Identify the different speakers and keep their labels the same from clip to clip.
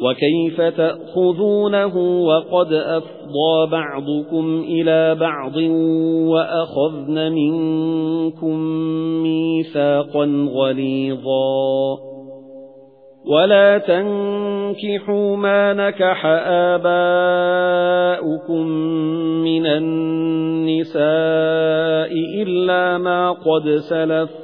Speaker 1: وَكَيْفَ تَأْخُذُونَهُ وَقَدْ أَفْضَىٰ بَعْضُكُمْ إِلَى بَعْضٍ وَأَخَذْنَ مِنكُم مِّيثَاقًا غَلِيظًا. وَلَا تَنكِحُوا مَا نَكَحَ آبَاؤُكُم مِّنَ النِّسَاءِ إِلَّا مَا قَدْ سَلَفَ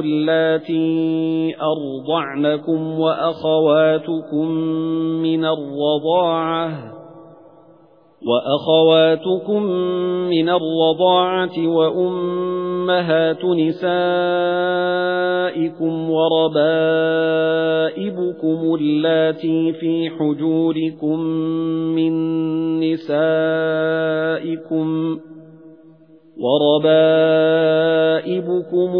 Speaker 1: اللَّاتِي أَرْضَعْنَكُمْ وَأَخَوَاتُكُم مِّنَ الرَّضَاعَةِ وَأَخَوَاتُكُم مِّنَ الرَّضَاعَةِ وَأُمَّهَاتُ نِسَائِكُمْ وَرَبَائِبُكُمُ اللَّاتِي فِي حُجُورِكُم مِّن نِّسَائِكُمْ وَرَبَائِبُكُمُ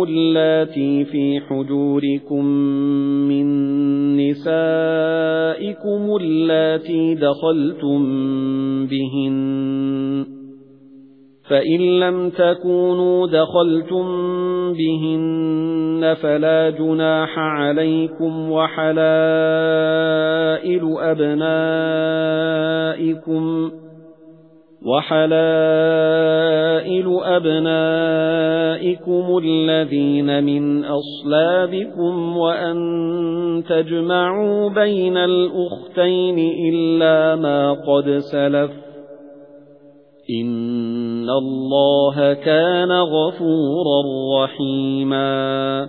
Speaker 1: اللَّاتِي فِي حُجُورِكُم مِّن نِّسَائِكُمُ اللَّاتِي دَخَلْتُم بِهِنَّ فَإِن لَّمْ تَكُونُوا دَخَلْتُم بِهِنَّ فَلَا جُنَاحَ عَلَيْكُمْ وَحَلَائِلُ أَبْنَائِكُمْ وَحَلَائِلُ أَبْنَائِكُمُ الَّذِينَ مِنْ أَصْلَابِكُمْ وَأَن تَجْمَعُوا بَيْنَ الْأُخْتَيْنِ إِلَّا مَا قَدْ سَلَفَ إِنَّ اللَّهَ كَانَ غَفُورًا رَّحِيمًا